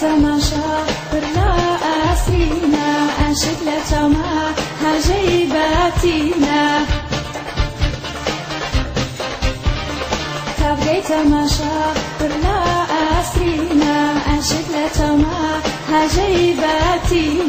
تماشا برا أسينا أنشد لتما هجيباتينا تبغي تماشا برا أسينا أنشد لتما هجيباتينا